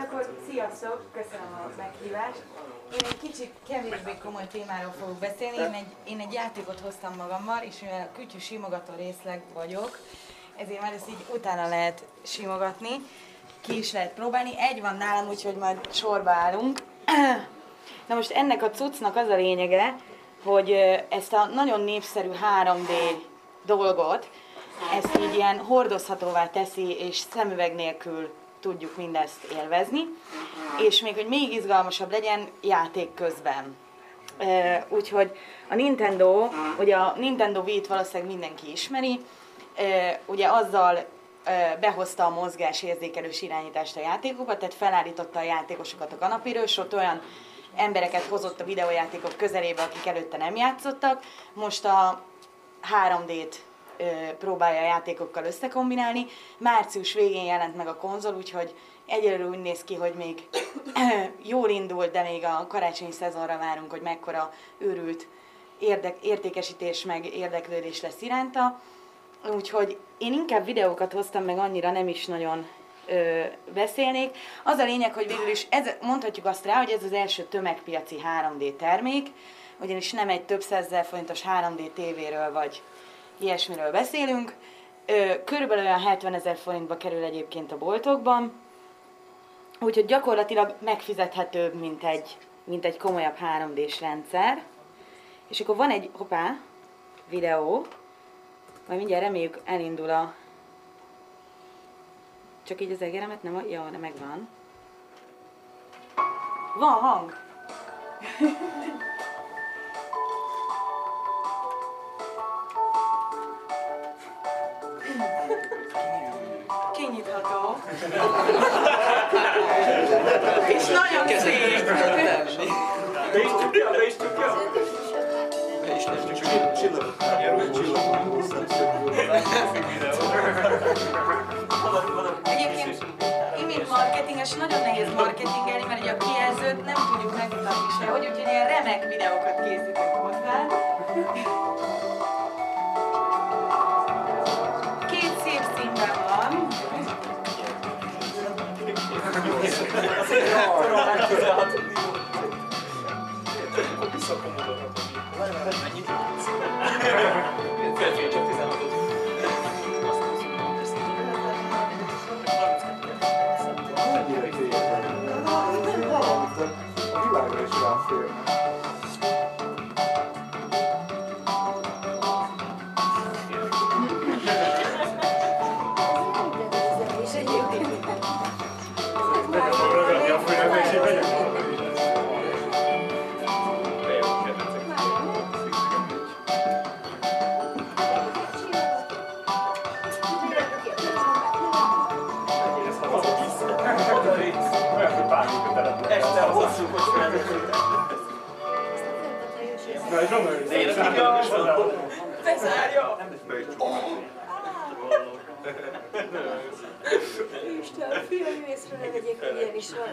akkor sziasztok, köszönöm a meghívást. Én egy kicsit kevésbé komoly témáról fogok beszélni. Én egy, én egy játékot hoztam magammal, és mivel kütyű simogató részleg vagyok, ezért már ezt így utána lehet simogatni. Ki is lehet próbálni. Egy van nálam, úgyhogy majd sorba állunk. Na most ennek a cuccnak az a lényege, hogy ezt a nagyon népszerű 3D dolgot, ezt így ilyen hordozhatóvá teszi, és szemüveg nélkül tudjuk mindezt élvezni, és még hogy még izgalmasabb legyen játék közben. Úgyhogy a Nintendo, ugye a Nintendo Wii-t valószínűleg mindenki ismeri, ugye azzal behozta a mozgás érzékelős irányítást a játékokba, tehát felállította a játékosokat a kanapéről, és ott olyan embereket hozott a videójátékok közelébe, akik előtte nem játszottak. Most a 3D-t próbálja a játékokkal összekombinálni. Március végén jelent meg a konzol, úgyhogy egyelőre úgy néz ki, hogy még jól indult, de még a karácsonyi szezonra várunk, hogy mekkora őrült érdek, értékesítés meg érdeklődés lesz iránta. Úgyhogy én inkább videókat hoztam, meg annyira nem is nagyon ö, beszélnék. Az a lényeg, hogy végül is ez, mondhatjuk azt rá, hogy ez az első tömegpiaci 3D termék, ugyanis nem egy több százezer forintos 3D tévéről vagy ilyesmiről beszélünk. Körülbelül olyan 70 ezer forintba kerül egyébként a boltokban, úgyhogy gyakorlatilag megfizethetőbb, mint egy, mint egy komolyabb 3D-s rendszer. És akkor van egy, hoppá, videó, majd mindjárt reméljük elindul a... Csak így az egeremet nem... Jó, nem megvan. Van hang! Kinyitható. És nagyon szép. Be is tudja, be is tudja. Be is tudja. Csillag. Ilyen csillag. Egyébként e-mail marketinges nagyon nehéz marketingelni, mert ugye a kijelzőt nem tudjuk megmutatni sehogy, úgyhogy ilyen remek videókat készítünk hozzá. Mennyire fiam, észre ne vegyék, hogy ilyen is van.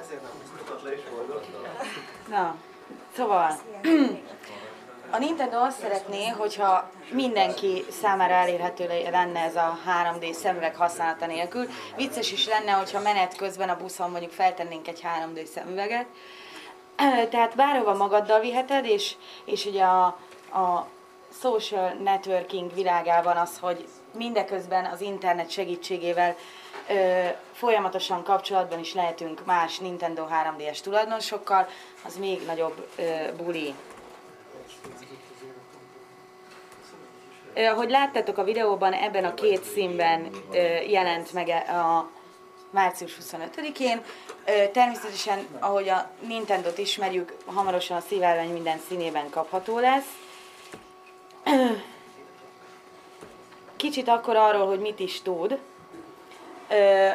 Ezért nem biztos le is boldog. Na, szóval a Nintendo azt szeretné, hogyha mindenki számára elérhető lenne ez a 3D szemüveg használata nélkül. Vicces is lenne, hogyha menet közben a buszon mondjuk feltennénk egy 3D szemüveget. Tehát bárhova magaddal viheted, és, és ugye a, a social networking világában az, hogy mindeközben az internet segítségével ö, folyamatosan kapcsolatban is lehetünk más Nintendo 3DS tulajdonosokkal, az még nagyobb ö, buli. Ö, Ahogy láttátok a videóban, ebben a két színben ö, jelent meg a március 25-én. Ö, Természetesen, ahogy a Nintendo-t ismerjük, hamarosan a szívállány minden színében kapható lesz. Kicsit akkor arról, hogy mit is tud. Ö,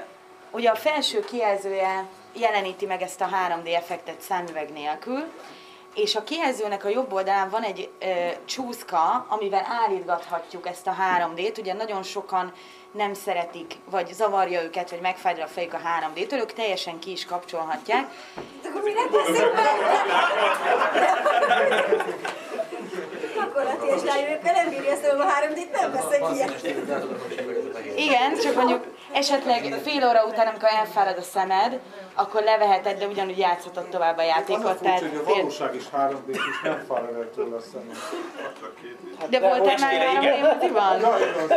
ugye a felső kijelzője jeleníti meg ezt a 3D effektet szemüveg nélkül, és a kijelzőnek a jobb oldalán van egy ö, csúszka, amivel állítgathatjuk ezt a 3D-t. Ugye nagyon sokan nem szeretik, vagy zavarja őket, vagy megfájdul a fejük a 3D-től, ők teljesen ki is kapcsolhatják. De akkor teszünk be? Gyakorlatilag lányok, nem bírja ezt a 3D-t, nem veszek ilyet. Igen, csak mondjuk Esetleg fél óra után, amikor elfárad a szemed, akkor leveheted, de ugyanúgy játszhatod tovább a Az a játékot. furcsa, hogy a valóság is 3 d és nem fárad el tőle a szemem. De voltál már három moziban? Na, igaz.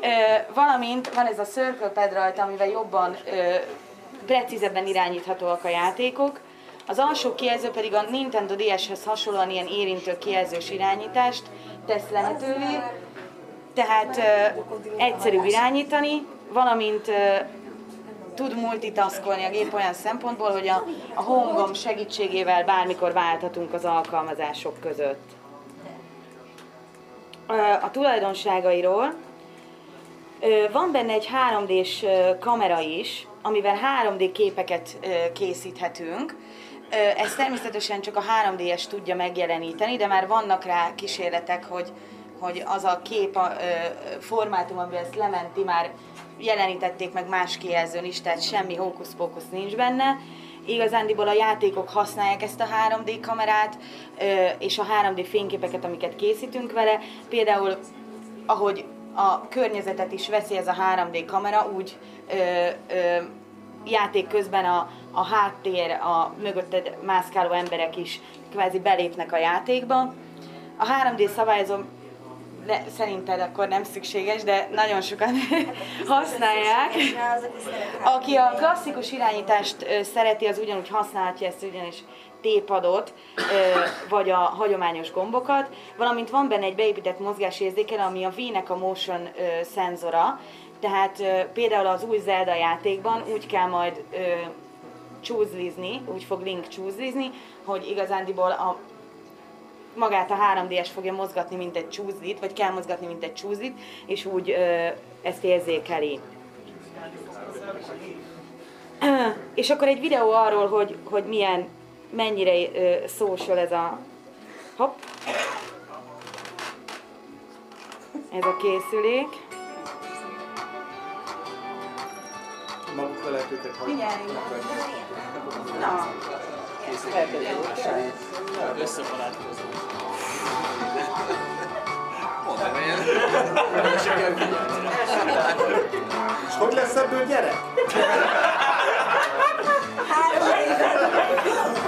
Ö, valamint van ez a Circle Pad rajta, amivel jobban, ö, precízebben irányíthatóak a játékok. Az alsó kijelző pedig a Nintendo DS-hez hasonlóan ilyen érintő kijelzős irányítást tesz lehetővé. Tehát ö, egyszerű irányítani, valamint ö, tud multitaskolni a gép olyan szempontból, hogy a, a home segítségével bármikor válthatunk az alkalmazások között. Ö, A tulajdonságairól Van benne egy 3D-s ö, kamera is, amivel 3D képeket készíthetünk. Ö, Ez természetesen csak a 3D-es tudja megjeleníteni, de már vannak rá kísérletek, hogy, hogy az a kép a formátum, amiben ezt lementi, már jelenítették meg más kijelzőn is, tehát semmi hókusz-pókusz nincs benne. Igazándiból a játékok használják ezt a 3D kamerát, és a 3D fényképeket, amiket készítünk vele. Például ahogy a környezetet is veszi ez a 3D kamera, úgy ö, ö, játék közben a, a háttér, a mögötted mászkáló emberek is kvázi belépnek a játékba. A 3D szabályozó de szerinted akkor nem szükséges, de nagyon sokan használják. Aki a klasszikus irányítást szereti, az ugyanúgy használhatja ezt ugyanis tépadot, vagy a hagyományos gombokat, valamint van benne egy beépített mozgásérzékelő, ami a V-nek a motion szenzora, tehát például az új Zelda játékban úgy kell majd csúzlizni, úgy fog Link csúzlizni, hogy igazándiból a magát a 3DS fogja mozgatni, mint egy csúzlit, vagy kell mozgatni, mint egy csúzlit, és úgy ö, ezt érzékeli. És akkor egy videó arról, hogy, hogy milyen, mennyire social ez a... Hopp! Ez a készülék. Magukra lehet őket hagyni. Na, Összebarátkozunk. És hogy lesz ebből gyerek?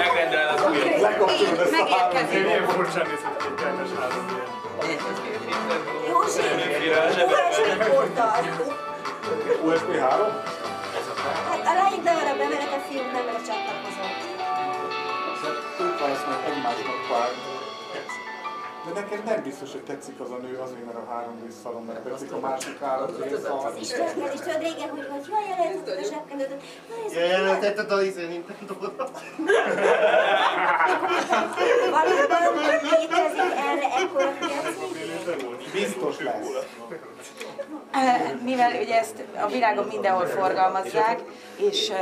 Megrendel az újat. Lekapcsolod ezt a három megérkezik. Milyen furcsán nézett ki egy kettes három Józsi, Kovács portál. USB 3? De nekem nem biztos, hogy tetszik az a nő azért, mert a három rész szalon, mert tetszik a másik három rész szalon. És tudod, és tudod régen, hogy hogy jaj, jelentetted a zsebkendőt. Jelentetted a izé Nintendo-t. valóban létezik erre ekkora? Biztos lesz. Mivel ugye ezt a világon mindenhol forgalmazzák, és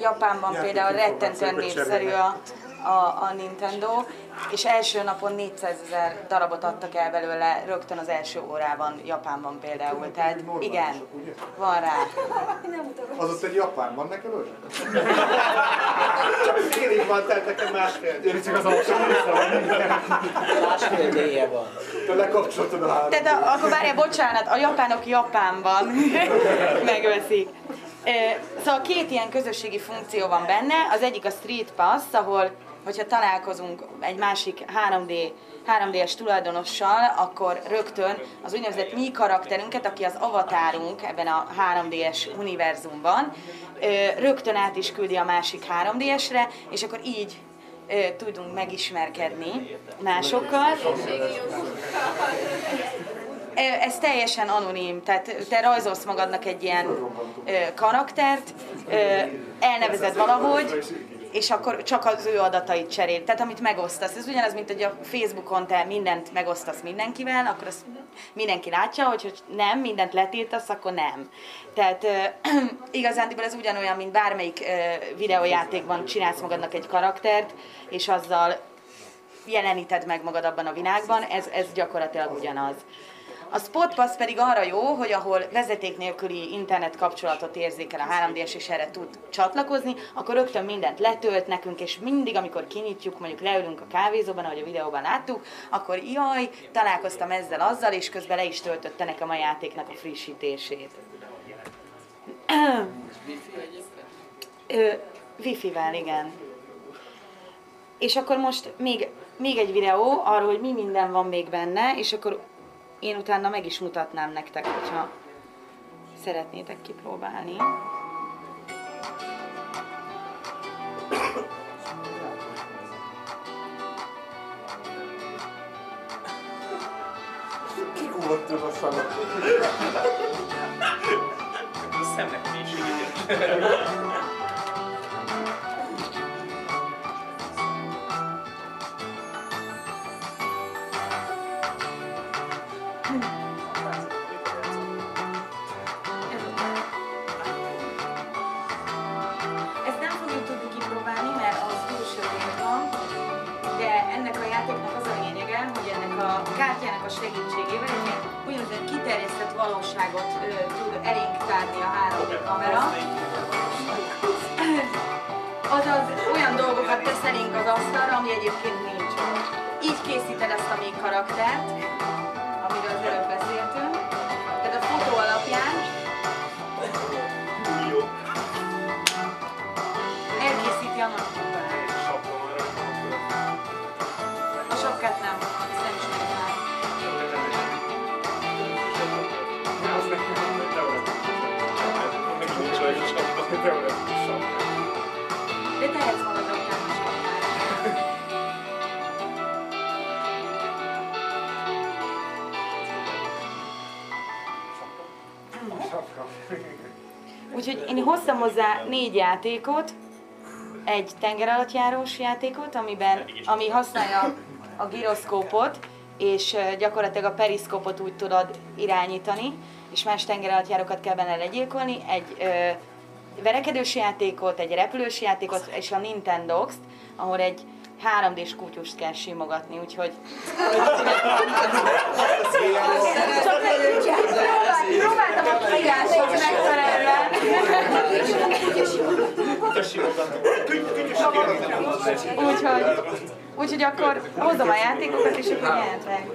Japánban például rettentően népszerű a, a, a Nintendo, és első napon 400 ezer darabot adtak el belőle rögtön az első órában Japánban például. Tehát igen, van rá. Az ott egy japán, van nekem ő? Csak félig van, tehát nekem másfél. Én csak az Másfél déje van. Te lekapcsoltad a három. Tehát a, akkor várjál, bocsánat, a japánok Japánban megölszik. Ö, Szóval két ilyen közösségi funkció van benne, az egyik a Street Pass, ahol hogyha találkozunk egy másik 3D 3D-es tulajdonossal, akkor rögtön az úgynevezett mi karakterünket, aki az avatárunk ebben a 3D-es univerzumban, rögtön át is küldi a másik 3D-esre, és akkor így tudunk megismerkedni másokkal. Ez teljesen anonim, tehát te rajzolsz magadnak egy ilyen karaktert, elnevezed valahogy, és akkor csak az ő adatait cserél, tehát amit megosztasz. Ez ugyanaz, mint hogy a Facebookon te mindent megosztasz mindenkivel, akkor azt mindenki látja, hogy, hogy nem, mindent letiltasz, akkor nem. Tehát ö, igazándiból ez ugyanolyan, mint bármelyik ö, videójátékban csinálsz magadnak egy karaktert, és azzal jeleníted meg magad abban a világban, ez, ez gyakorlatilag ugyanaz. A Spotpass pedig arra jó, hogy ahol vezeték nélküli internet kapcsolatot érzékel a 3DS és erre tud csatlakozni, akkor rögtön mindent letölt nekünk, és mindig, amikor kinyitjuk, mondjuk leülünk a kávézóban, ahogy a videóban láttuk, akkor jaj, találkoztam ezzel, azzal, és közben le is töltötte nekem a játéknak a frissítését. Ö, Wi-Fi-vel, igen. És akkor most még, még egy videó arról, hogy mi minden van még benne, és akkor én utána meg is mutatnám nektek, hogyha szeretnétek kipróbálni. Kikullott ez a szalag. A szemnek mélységét. A kártyának a segítségével egy ilyen úgynevezett kiterjesztett valóságot ö, tud elénk tárni a 3D kamera. Azaz olyan dolgokat tesz elénk az asztalra, ami egyébként nincs. Így készíted ezt a még karaktert, Úgyhogy én hoztam hozzá négy játékot, egy tengeralattjárós játékot, amiben, ami használja a gyroszkópot, és gyakorlatilag a periszkópot úgy tudod irányítani, és más tengeralattjárókat kell benne legyilkolni, egy ö, verekedős játékot, egy repülős játékot, és a Nintendox-t, ahol egy 3D-s kutyust kell simogatni, úgyhogy csak próbál- próbáltam a kiíráshoz megfelelően. Úgyhogy, úgyhogy akkor hozom a játékokat, és akkor nyertek.